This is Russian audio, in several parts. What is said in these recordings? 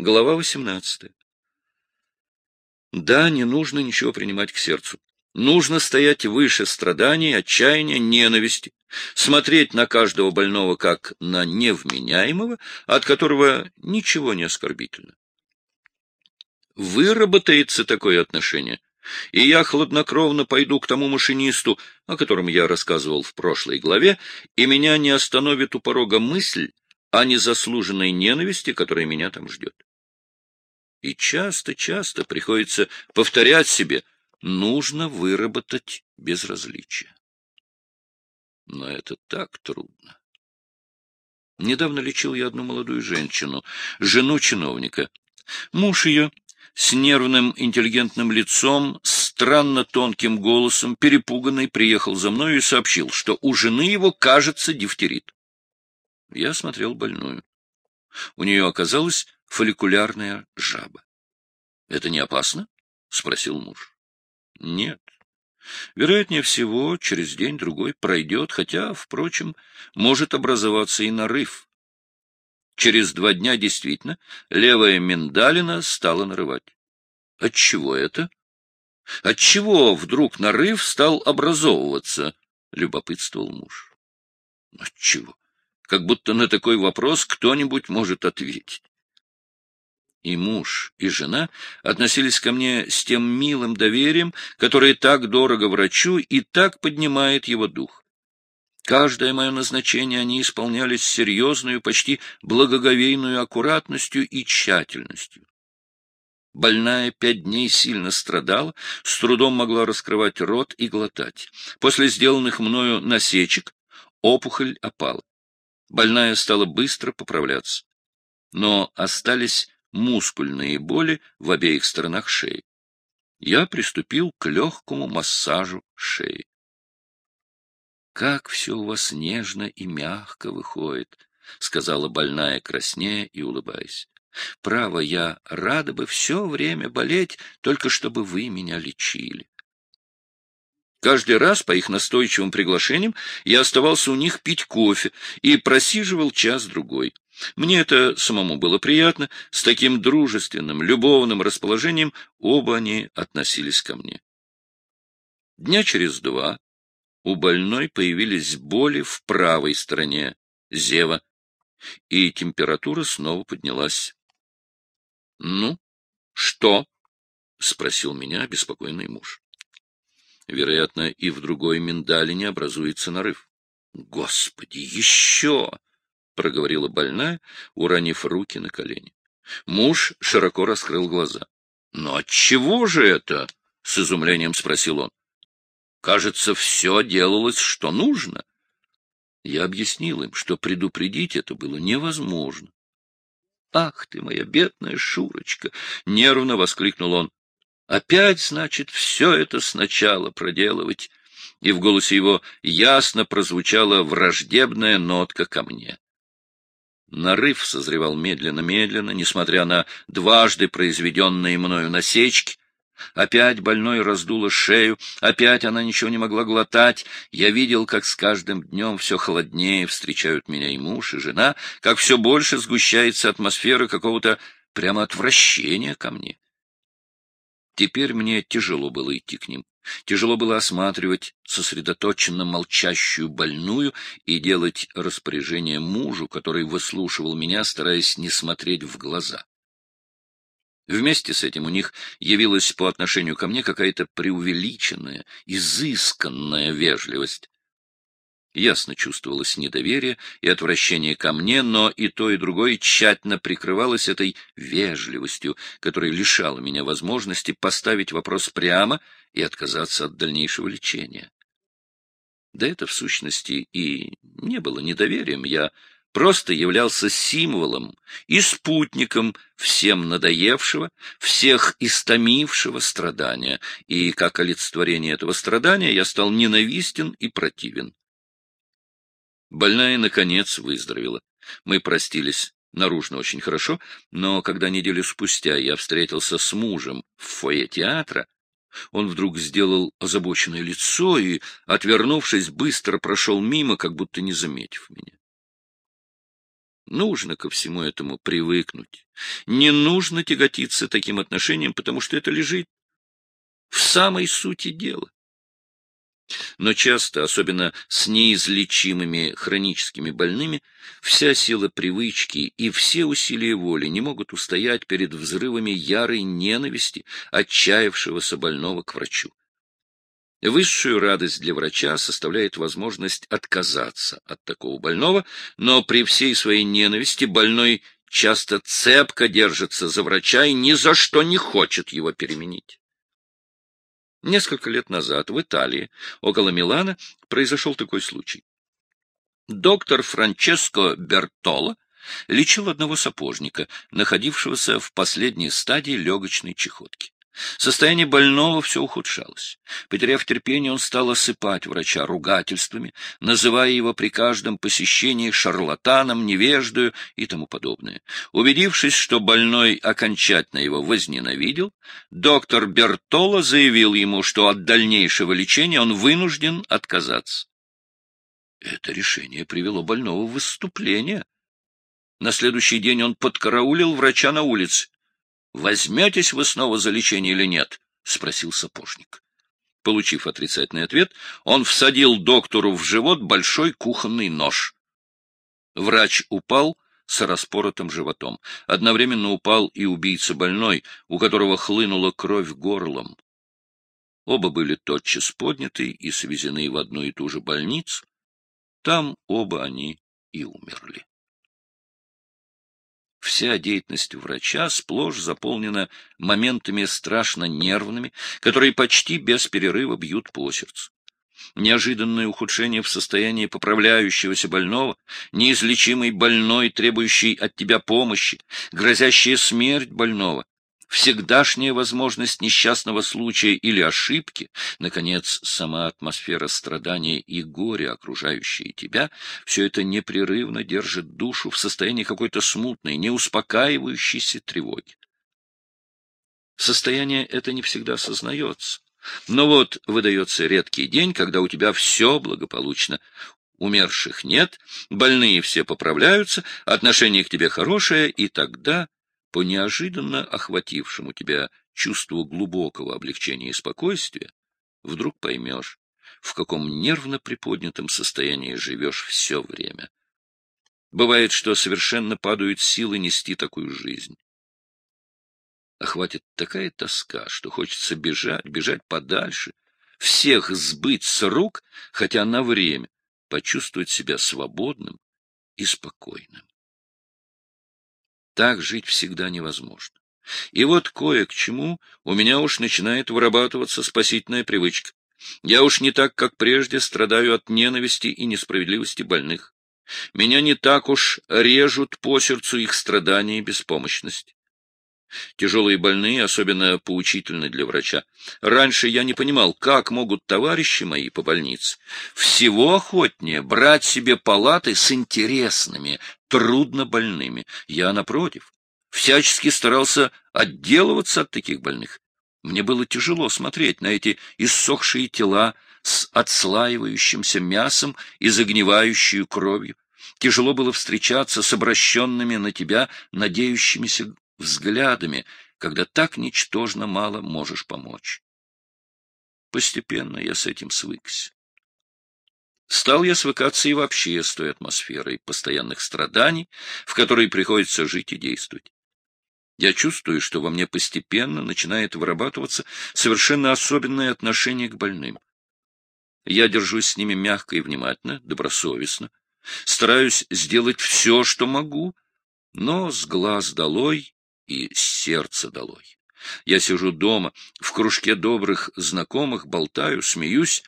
Глава 18. Да, не нужно ничего принимать к сердцу. Нужно стоять выше страданий, отчаяния, ненависти, смотреть на каждого больного как на невменяемого, от которого ничего не оскорбительно. Выработается такое отношение, и я хладнокровно пойду к тому машинисту, о котором я рассказывал в прошлой главе, и меня не остановит у порога мысль о незаслуженной ненависти, которая меня там ждет. И часто-часто приходится повторять себе, нужно выработать безразличие. Но это так трудно. Недавно лечил я одну молодую женщину, жену чиновника. Муж ее с нервным интеллигентным лицом, странно тонким голосом, перепуганный, приехал за мною и сообщил, что у жены его, кажется, дифтерит. Я смотрел больную. У нее оказалась фолликулярная жаба. — Это не опасно? — спросил муж. — Нет. Вероятнее всего, через день-другой пройдет, хотя, впрочем, может образоваться и нарыв. Через два дня действительно левая миндалина стала нарывать. Отчего это? Отчего вдруг нарыв стал образовываться? — любопытствовал муж. — Отчего? Как будто на такой вопрос кто-нибудь может ответить. И муж, и жена относились ко мне с тем милым доверием, которое так дорого врачу и так поднимает его дух. Каждое мое назначение они исполняли с серьезную, почти благоговейную аккуратностью и тщательностью. Больная пять дней сильно страдала, с трудом могла раскрывать рот и глотать. После сделанных мною насечек опухоль опала. Больная стала быстро поправляться. Но остались мускульные боли в обеих сторонах шеи. Я приступил к легкому массажу шеи. «Как все у вас нежно и мягко выходит», — сказала больная, краснея и улыбаясь. «Право, я рада бы все время болеть, только чтобы вы меня лечили». Каждый раз по их настойчивым приглашениям я оставался у них пить кофе и просиживал час-другой. Мне это самому было приятно, с таким дружественным, любовным расположением оба они относились ко мне. Дня через два у больной появились боли в правой стороне, зева, и температура снова поднялась. — Ну, что? — спросил меня беспокойный муж. Вероятно, и в другой миндалине образуется нарыв. — Господи, еще! — проговорила больная, уронив руки на колени. Муж широко раскрыл глаза. — Но отчего же это? — с изумлением спросил он. — Кажется, все делалось, что нужно. Я объяснил им, что предупредить это было невозможно. — Ах ты, моя бедная Шурочка! — нервно воскликнул он. Опять, значит, все это сначала проделывать. И в голосе его ясно прозвучала враждебная нотка ко мне. Нарыв созревал медленно-медленно, несмотря на дважды произведенные мною насечки. Опять больной раздуло шею, опять она ничего не могла глотать. Я видел, как с каждым днем все холоднее встречают меня и муж, и жена, как все больше сгущается атмосфера какого-то прямо отвращения ко мне. Теперь мне тяжело было идти к ним. Тяжело было осматривать сосредоточенно молчащую больную и делать распоряжение мужу, который выслушивал меня, стараясь не смотреть в глаза. Вместе с этим у них явилась по отношению ко мне какая-то преувеличенная, изысканная вежливость. Ясно чувствовалось недоверие и отвращение ко мне, но и то, и другое тщательно прикрывалось этой вежливостью, которая лишала меня возможности поставить вопрос прямо и отказаться от дальнейшего лечения. Да это, в сущности, и не было недоверием. Я просто являлся символом и спутником всем надоевшего, всех истомившего страдания, и как олицетворение этого страдания я стал ненавистен и противен. Больная, наконец, выздоровела. Мы простились наружно очень хорошо, но когда неделю спустя я встретился с мужем в фойе театра, он вдруг сделал озабоченное лицо и, отвернувшись, быстро прошел мимо, как будто не заметив меня. Нужно ко всему этому привыкнуть. Не нужно тяготиться таким отношением, потому что это лежит в самой сути дела. Но часто, особенно с неизлечимыми хроническими больными, вся сила привычки и все усилия воли не могут устоять перед взрывами ярой ненависти отчаявшегося больного к врачу. Высшую радость для врача составляет возможность отказаться от такого больного, но при всей своей ненависти больной часто цепко держится за врача и ни за что не хочет его переменить. Несколько лет назад в Италии, около Милана, произошел такой случай. Доктор Франческо Бертоло лечил одного сапожника, находившегося в последней стадии легочной чехотки. Состояние больного все ухудшалось. Потеряв терпение, он стал осыпать врача ругательствами, называя его при каждом посещении шарлатаном, невеждою и тому подобное. Убедившись, что больной окончательно его возненавидел, доктор Бертоло заявил ему, что от дальнейшего лечения он вынужден отказаться. Это решение привело больного в выступление. На следующий день он подкараулил врача на улице. Возьметесь вы снова за лечение или нет? — спросил сапожник. Получив отрицательный ответ, он всадил доктору в живот большой кухонный нож. Врач упал с распоротым животом. Одновременно упал и убийца больной, у которого хлынула кровь горлом. Оба были тотчас подняты и свезены в одну и ту же больницу. Там оба они и умерли. Вся деятельность врача сплошь заполнена моментами страшно нервными, которые почти без перерыва бьют по сердцу. Неожиданное ухудшение в состоянии поправляющегося больного, неизлечимый больной, требующий от тебя помощи, грозящая смерть больного, всегдашняя возможность несчастного случая или ошибки, наконец, сама атмосфера страдания и горя, окружающая тебя, все это непрерывно держит душу в состоянии какой-то смутной, неуспокаивающейся тревоги. Состояние это не всегда осознается. Но вот выдается редкий день, когда у тебя все благополучно. Умерших нет, больные все поправляются, отношение к тебе хорошее, и тогда по неожиданно охватившему тебя чувству глубокого облегчения и спокойствия, вдруг поймешь, в каком нервно приподнятом состоянии живешь все время. Бывает, что совершенно падают силы нести такую жизнь. Охватит такая тоска, что хочется бежать, бежать подальше, всех сбыть с рук, хотя на время, почувствовать себя свободным и спокойным. Так жить всегда невозможно. И вот кое к чему у меня уж начинает вырабатываться спасительная привычка. Я уж не так, как прежде, страдаю от ненависти и несправедливости больных. Меня не так уж режут по сердцу их страдания и беспомощность. Тяжелые больные особенно поучительны для врача. Раньше я не понимал, как могут товарищи мои по больнице всего охотнее брать себе палаты с интересными, трудно больными. Я, напротив, всячески старался отделываться от таких больных. Мне было тяжело смотреть на эти иссохшие тела с отслаивающимся мясом и загнивающей кровью. Тяжело было встречаться с обращенными на тебя надеющимися взглядами, когда так ничтожно мало можешь помочь. Постепенно я с этим свыкся. Стал я свыкаться и вообще с той атмосферой постоянных страданий, в которой приходится жить и действовать. Я чувствую, что во мне постепенно начинает вырабатываться совершенно особенное отношение к больным. Я держусь с ними мягко и внимательно, добросовестно, стараюсь сделать все, что могу, но с глаз долой и сердце долой. Я сижу дома, в кружке добрых знакомых, болтаю, смеюсь.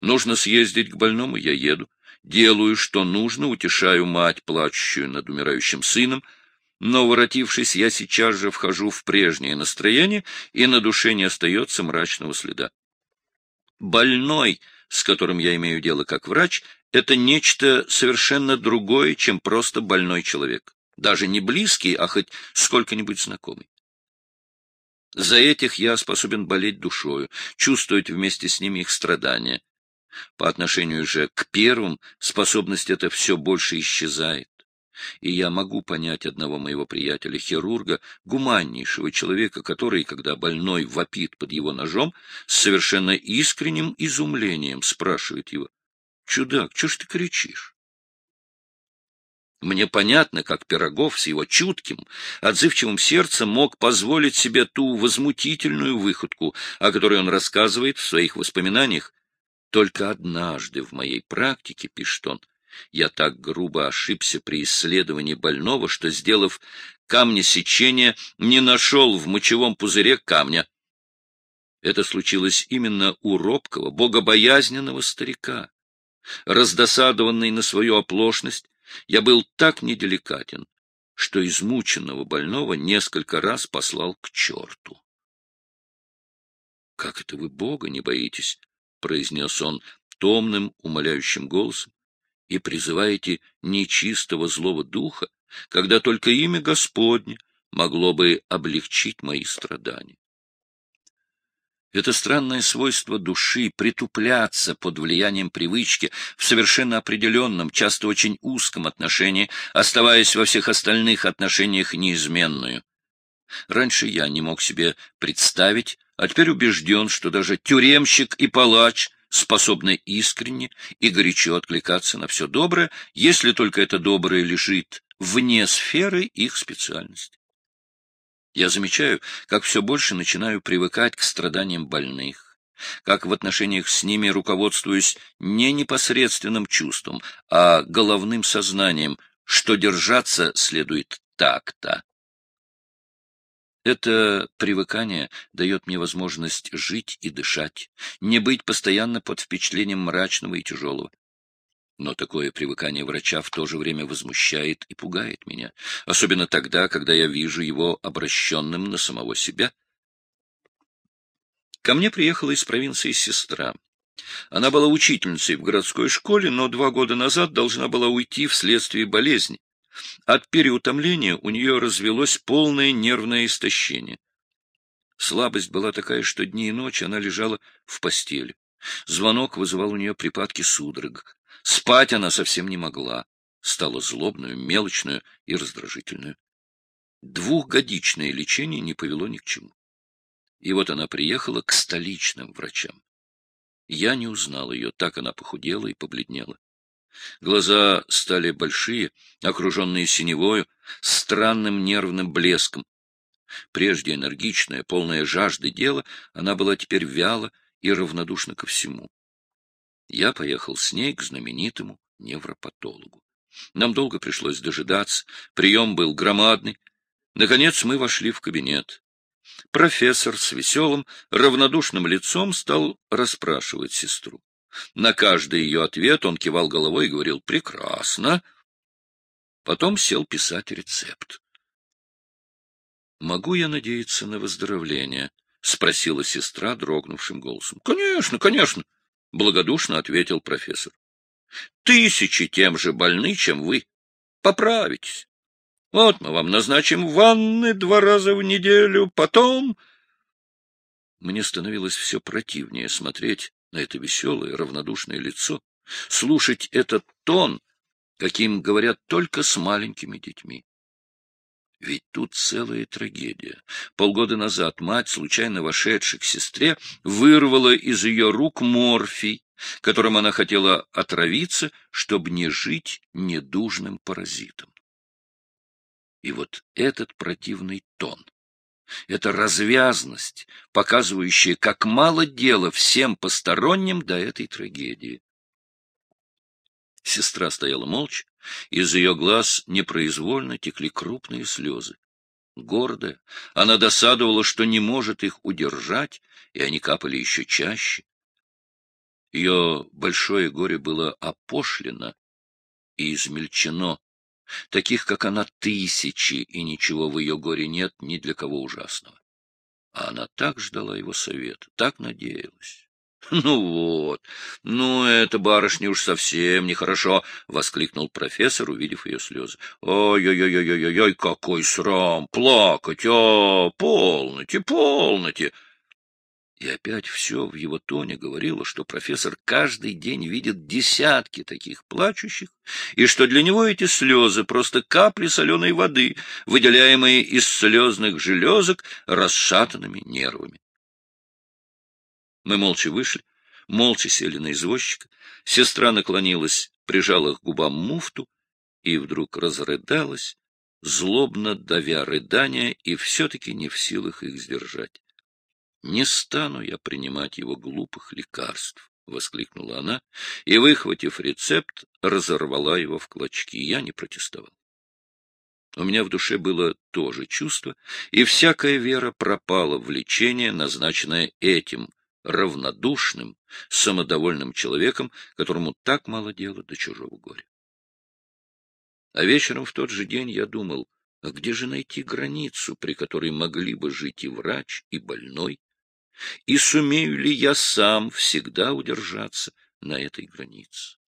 Нужно съездить к больному, я еду. Делаю, что нужно, утешаю мать, плачущую над умирающим сыном. Но, воротившись, я сейчас же вхожу в прежнее настроение, и на душе не остается мрачного следа. Больной, с которым я имею дело как врач, это нечто совершенно другое, чем просто больной человек даже не близкий, а хоть сколько-нибудь знакомый. За этих я способен болеть душою, чувствовать вместе с ними их страдания. По отношению же к первым способность эта все больше исчезает. И я могу понять одного моего приятеля-хирурга, гуманнейшего человека, который, когда больной вопит под его ножом, с совершенно искренним изумлением спрашивает его, «Чудак, что ж ты кричишь?» Мне понятно, как Пирогов с его чутким, отзывчивым сердцем мог позволить себе ту возмутительную выходку, о которой он рассказывает в своих воспоминаниях. Только однажды в моей практике, пишет он, я так грубо ошибся при исследовании больного, что, сделав камнесечение, не нашел в мочевом пузыре камня. Это случилось именно у робкого, богобоязненного старика. Раздосадованный на свою оплошность, я был так неделикатен, что измученного больного несколько раз послал к черту. — Как это вы Бога не боитесь? — произнес он томным, умоляющим голосом, — и призываете нечистого злого духа, когда только имя Господне могло бы облегчить мои страдания. Это странное свойство души притупляться под влиянием привычки в совершенно определенном, часто очень узком отношении, оставаясь во всех остальных отношениях неизменную. Раньше я не мог себе представить, а теперь убежден, что даже тюремщик и палач способны искренне и горячо откликаться на все доброе, если только это доброе лежит вне сферы их специальности. Я замечаю, как все больше начинаю привыкать к страданиям больных, как в отношениях с ними руководствуюсь не непосредственным чувством, а головным сознанием, что держаться следует так-то. Это привыкание дает мне возможность жить и дышать, не быть постоянно под впечатлением мрачного и тяжелого. Но такое привыкание врача в то же время возмущает и пугает меня, особенно тогда, когда я вижу его обращенным на самого себя. Ко мне приехала из провинции сестра. Она была учительницей в городской школе, но два года назад должна была уйти вследствие болезни. От переутомления у нее развелось полное нервное истощение. Слабость была такая, что дни и ночи она лежала в постели. Звонок вызывал у нее припадки судорог. Спать она совсем не могла, стала злобную, мелочную и раздражительную. Двухгодичное лечение не повело ни к чему. И вот она приехала к столичным врачам. Я не узнал ее, так она похудела и побледнела. Глаза стали большие, окруженные синевою, странным нервным блеском. Прежде энергичная, полная жажды дела, она была теперь вяла и равнодушна ко всему. Я поехал с ней к знаменитому невропатологу. Нам долго пришлось дожидаться, прием был громадный. Наконец мы вошли в кабинет. Профессор с веселым, равнодушным лицом стал расспрашивать сестру. На каждый ее ответ он кивал головой и говорил «прекрасно». Потом сел писать рецепт. «Могу я надеяться на выздоровление?» — спросила сестра дрогнувшим голосом. «Конечно, конечно!» — благодушно ответил профессор. — Тысячи тем же больны, чем вы. Поправитесь. Вот мы вам назначим ванны два раза в неделю, потом... Мне становилось все противнее смотреть на это веселое, равнодушное лицо, слушать этот тон, каким говорят только с маленькими детьми. Ведь тут целая трагедия. Полгода назад мать, случайно вошедшая к сестре, вырвала из ее рук морфий, которым она хотела отравиться, чтобы не жить недужным паразитом. И вот этот противный тон, эта развязность, показывающая, как мало дела всем посторонним до этой трагедии. Сестра стояла молча, из ее глаз непроизвольно текли крупные слезы. Гордая, она досадовала, что не может их удержать, и они капали еще чаще. Ее большое горе было опошлено и измельчено. Таких, как она, тысячи, и ничего в ее горе нет ни для кого ужасного. А она так ждала его совета, так надеялась. — Ну вот, ну это барышня уж совсем нехорошо, — воскликнул профессор, увидев ее слезы. — Ой-ой-ой-ой-ой, какой срам! Плакать! О, полноте, полноте! И опять все в его тоне говорило, что профессор каждый день видит десятки таких плачущих, и что для него эти слезы — просто капли соленой воды, выделяемые из слезных железок расшатанными нервами. Мы молча вышли, молча сели на извозчика. Сестра наклонилась, прижала к губам муфту и вдруг разрыдалась, злобно давя рыдания и все-таки не в силах их сдержать. Не стану я принимать его глупых лекарств, — воскликнула она, и, выхватив рецепт, разорвала его в клочки. Я не протестовал. У меня в душе было то же чувство, и всякая вера пропала в лечение, назначенное этим равнодушным, самодовольным человеком, которому так мало дела до чужого горя. А вечером в тот же день я думал, а где же найти границу, при которой могли бы жить и врач, и больной, и сумею ли я сам всегда удержаться на этой границе.